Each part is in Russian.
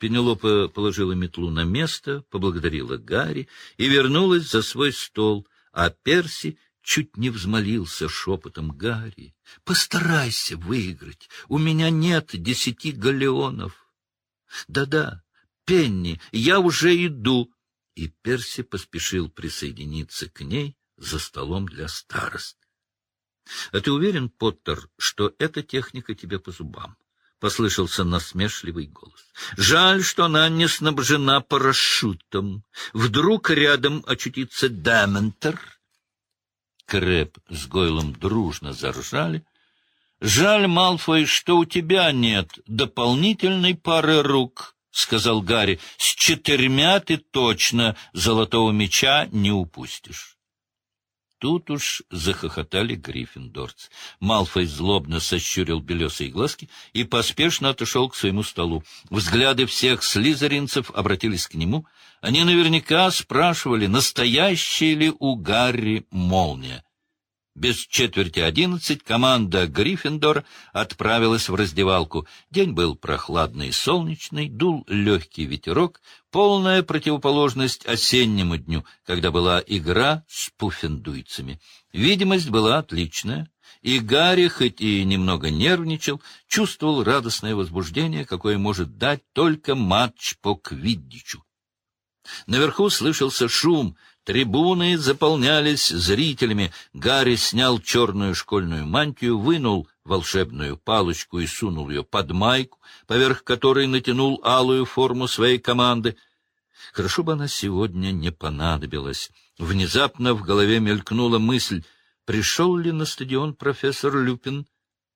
Пенелопа положила метлу на место, поблагодарила Гарри и вернулась за свой стол, а Перси чуть не взмолился шепотом Гарри. — Постарайся выиграть, у меня нет десяти галеонов. Да — Да-да, Пенни, я уже иду. И Перси поспешил присоединиться к ней за столом для старост. — А ты уверен, Поттер, что эта техника тебе по зубам? — послышался насмешливый голос. — Жаль, что она не снабжена парашютом. Вдруг рядом очутится Дементер? Крэп с Гойлом дружно заржали. — Жаль, Малфой, что у тебя нет дополнительной пары рук, — сказал Гарри. — С четырьмя ты точно золотого меча не упустишь. Тут уж захохотали гриффиндорцы. Малфой злобно сощурил белесые глазки и поспешно отошел к своему столу. Взгляды всех слизеринцев обратились к нему. Они наверняка спрашивали, настоящая ли у Гарри молния. Без четверти одиннадцать команда Гриффиндор отправилась в раздевалку. День был прохладный и солнечный, дул легкий ветерок, полная противоположность осеннему дню, когда была игра с пуффендуйцами. Видимость была отличная, и Гарри, хоть и немного нервничал, чувствовал радостное возбуждение, какое может дать только матч по квиддичу. Наверху слышался шум — Трибуны заполнялись зрителями. Гарри снял черную школьную мантию, вынул волшебную палочку и сунул ее под майку, поверх которой натянул алую форму своей команды. Хорошо бы она сегодня не понадобилась. Внезапно в голове мелькнула мысль, пришел ли на стадион профессор Люпин.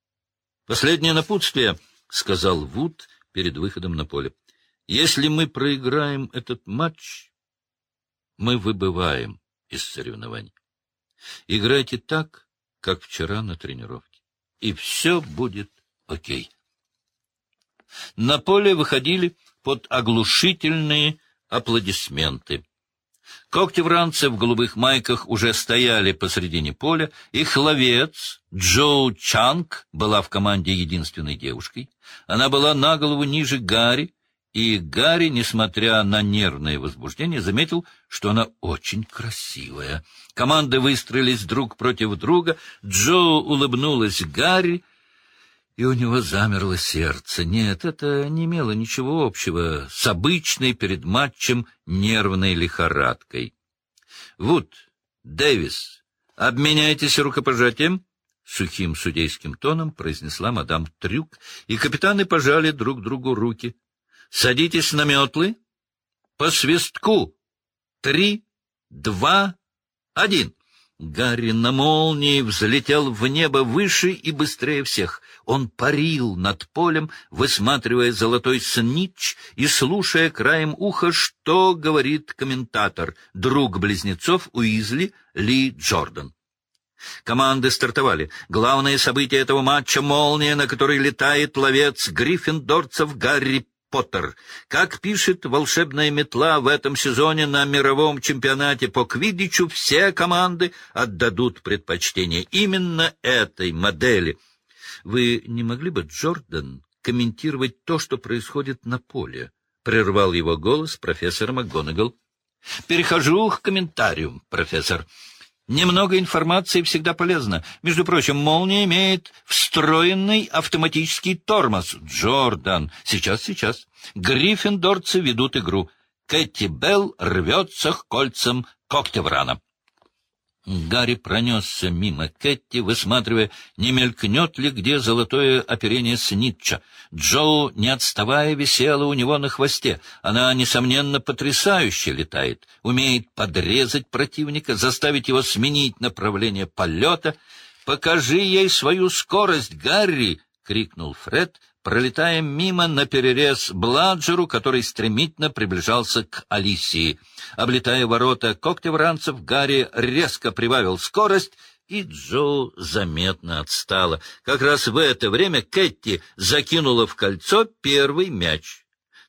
— Последнее напутствие, — сказал Вуд перед выходом на поле. — Если мы проиграем этот матч, мы выбываем из соревнований. Играйте так, как вчера на тренировке, и все будет окей. На поле выходили под оглушительные аплодисменты. Когтевранцы в голубых майках уже стояли посредине поля, их ловец Джоу Чанг была в команде единственной девушкой. Она была на голову ниже Гарри, и Гарри, несмотря на нервное возбуждение, заметил, что она очень красивая. Команды выстроились друг против друга, Джо улыбнулась Гарри, и у него замерло сердце. Нет, это не имело ничего общего с обычной перед матчем нервной лихорадкой. — Вот, Дэвис, обменяйтесь рукопожатием, — сухим судейским тоном произнесла мадам Трюк, и капитаны пожали друг другу руки — Садитесь на метлы. По свистку. Три, два, один. Гарри на молнии взлетел в небо выше и быстрее всех. Он парил над полем, высматривая золотой снич и слушая краем уха, что говорит комментатор, друг близнецов Уизли Ли Джордан. Команды стартовали. Главное событие этого матча — молния, на которой летает ловец гриффиндорцев Гарри Поттер. Как пишет волшебная метла в этом сезоне на мировом чемпионате по квиддичу, все команды отдадут предпочтение именно этой модели. Вы не могли бы, Джордан, комментировать то, что происходит на поле? Прервал его голос профессор МакГонагал. Перехожу к комментарию, профессор. Немного информации всегда полезно. Между прочим, молния имеет встроенный автоматический тормоз. Джордан. Сейчас, сейчас. Гриффиндорцы ведут игру. Кэти Белл рвется к кольцам Коктеврана. Гарри пронесся мимо Кэти, высматривая, не мелькнет ли где золотое оперение Снитча. Джоу, не отставая, висела у него на хвосте. Она, несомненно, потрясающе летает, умеет подрезать противника, заставить его сменить направление полета. «Покажи ей свою скорость, Гарри!» — крикнул Фред, пролетая мимо на перерез Бладжеру, который стремительно приближался к Алисии. Облетая ворота когтевранцев, Гарри резко прибавил скорость, и Джо заметно отстала. Как раз в это время Кэти закинула в кольцо первый мяч.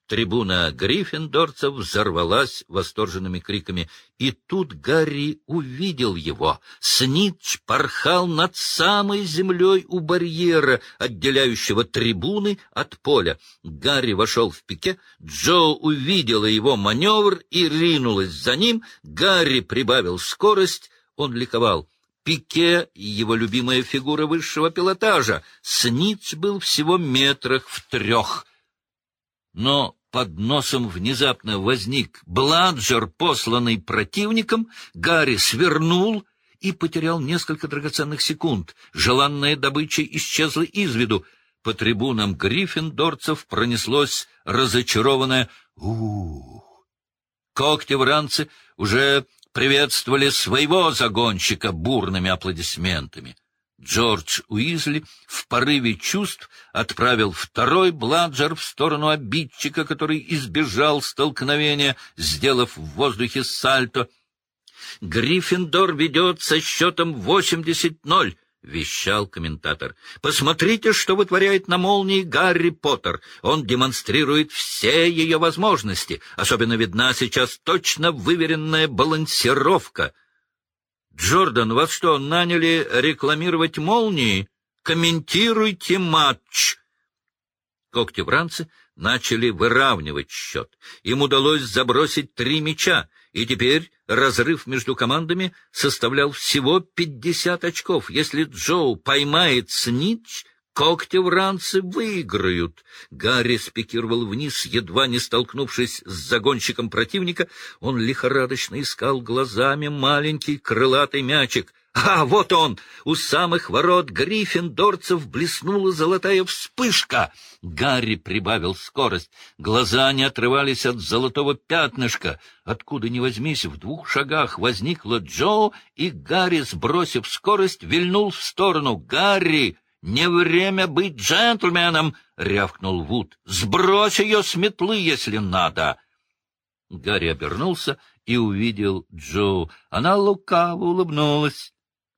Трибуна гриффиндорцев взорвалась восторженными криками. И тут Гарри увидел его. Снитч порхал над самой землей у барьера, отделяющего трибуны от поля. Гарри вошел в пике, Джо увидела его маневр и ринулась за ним. Гарри прибавил скорость, он ликовал. Пике — его любимая фигура высшего пилотажа. Снитч был всего метрах в трех — но под носом внезапно возник бладжер, посланный противником, Гарри свернул и потерял несколько драгоценных секунд. Желанная добыча исчезла из виду. По трибунам гриффиндорцев пронеслось разочарованное «Ух!». Когти-вранцы уже приветствовали своего загонщика бурными аплодисментами. Джордж Уизли в порыве чувств отправил второй бладжер в сторону обидчика, который избежал столкновения, сделав в воздухе сальто. «Гриффиндор ведет со счетом 80-0», — вещал комментатор. «Посмотрите, что вытворяет на молнии Гарри Поттер. Он демонстрирует все ее возможности. Особенно видна сейчас точно выверенная балансировка». Джордан, вас что, наняли рекламировать молнии? Комментируйте матч. Когтевранцы начали выравнивать счет. Им удалось забросить три мяча, и теперь разрыв между командами составлял всего пятьдесят очков. Если Джоу поймает Снитч, Когтевранцы выиграют. Гарри спикировал вниз, едва не столкнувшись с загонщиком противника. Он лихорадочно искал глазами маленький крылатый мячик. А вот он! У самых ворот гриффиндорцев блеснула золотая вспышка. Гарри прибавил скорость. Глаза не отрывались от золотого пятнышка. Откуда ни возьмись, в двух шагах возникла Джо, и Гарри, сбросив скорость, вильнул в сторону. «Гарри!» «Не время быть джентльменом!» — рявкнул Вуд. «Сбрось ее с метлы, если надо!» Гарри обернулся и увидел Джо. Она лукаво улыбнулась.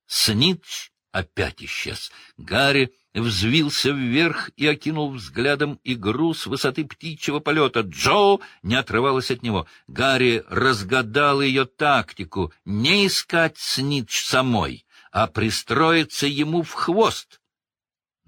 Снитч опять исчез. Гарри взвился вверх и окинул взглядом игру с высоты птичьего полета. Джо не отрывалась от него. Гарри разгадал ее тактику — не искать Снитч самой, а пристроиться ему в хвост.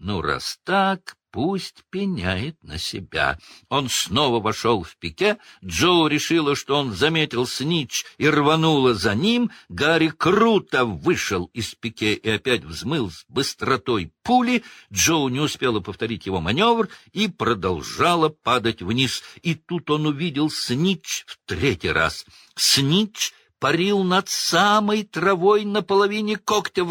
Ну, раз так, пусть пеняет на себя. Он снова вошел в пике. Джо решила, что он заметил снич и рванула за ним. Гарри круто вышел из пике и опять взмыл с быстротой пули. Джо не успела повторить его маневр и продолжала падать вниз. И тут он увидел снич в третий раз. Снич парил над самой травой на половине когтя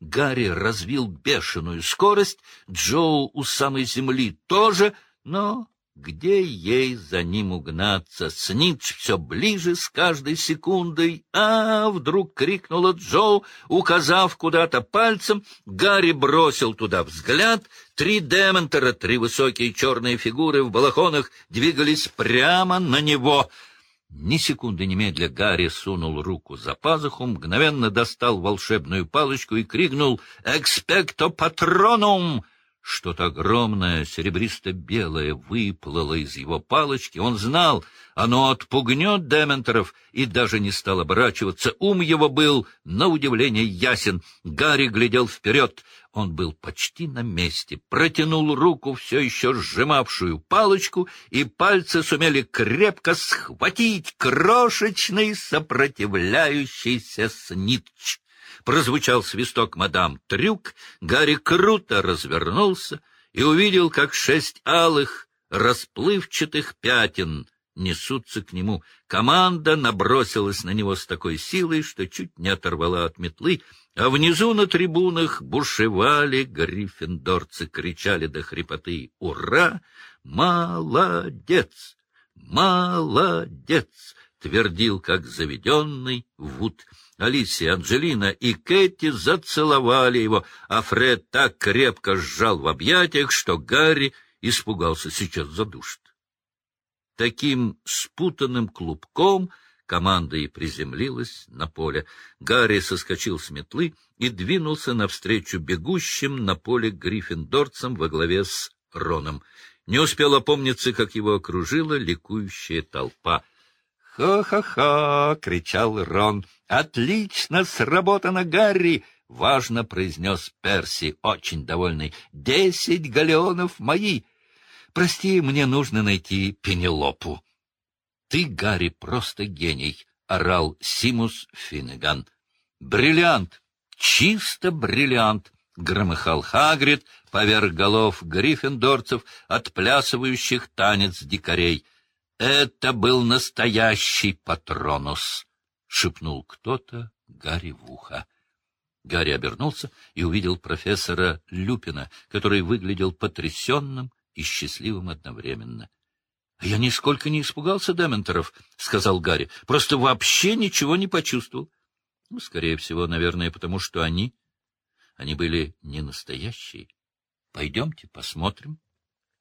Гарри развил бешеную скорость, Джоу у самой земли тоже, но где ей за ним угнаться? Снитч все ближе с каждой секундой. А, вдруг крикнула Джоу, указав куда-то пальцем. Гарри бросил туда взгляд. Три дементора, три высокие черные фигуры в балахонах двигались прямо на него — ни секунды немедля Гарри сунул руку за пазуху, мгновенно достал волшебную палочку и крикнул «Экспекто патронум!» Что-то огромное, серебристо-белое, выплыло из его палочки. Он знал, оно отпугнет дементоров, и даже не стал оборачиваться. Ум его был, на удивление, ясен. Гарри глядел вперед. Он был почти на месте, протянул руку, все еще сжимавшую палочку, и пальцы сумели крепко схватить крошечный сопротивляющийся снитч. Прозвучал свисток мадам Трюк, Гарри круто развернулся и увидел, как шесть алых, расплывчатых пятен несутся к нему. Команда набросилась на него с такой силой, что чуть не оторвала от метлы, а внизу на трибунах бушевали гриффиндорцы, кричали до хрипоты «Ура! Молодец! Молодец!» твердил, как заведенный Вуд. Алисия, Анджелина и Кэти зацеловали его, а Фред так крепко сжал в объятиях, что Гарри испугался, сейчас задушит. Таким спутанным клубком команда и приземлилась на поле. Гарри соскочил с метлы и двинулся навстречу бегущим на поле гриффиндорцам во главе с Роном. Не успел опомниться, как его окружила ликующая толпа. «Ха-ха-ха!» — кричал Рон. «Отлично сработано, Гарри!» — важно произнес Перси, очень довольный. «Десять галеонов мои! Прости, мне нужно найти Пенелопу». «Ты, Гарри, просто гений!» — орал Симус Финнеган. «Бриллиант! Чисто бриллиант!» — громыхал Хагрид поверх голов гриффиндорцев, отплясывающих танец дикарей. «Это был настоящий патронус!» — шепнул кто-то Гарри в ухо. Гарри обернулся и увидел профессора Люпина, который выглядел потрясенным и счастливым одновременно. — Я нисколько не испугался Дементоров, — сказал Гарри. — Просто вообще ничего не почувствовал. Ну, скорее всего, наверное, потому что они... Они были не настоящие. Пойдемте посмотрим.